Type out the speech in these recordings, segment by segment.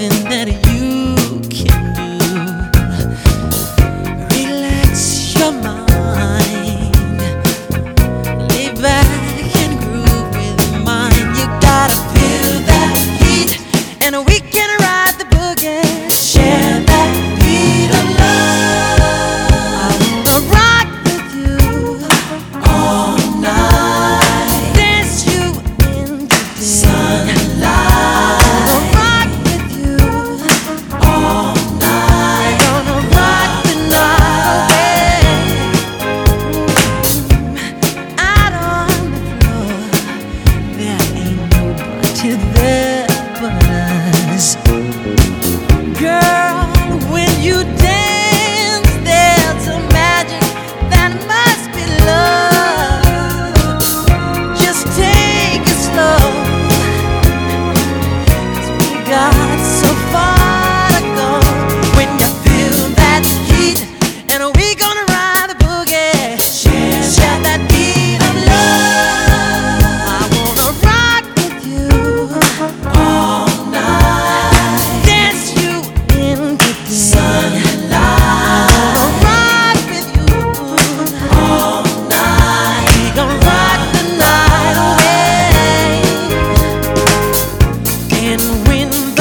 nothing that you friends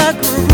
a groove.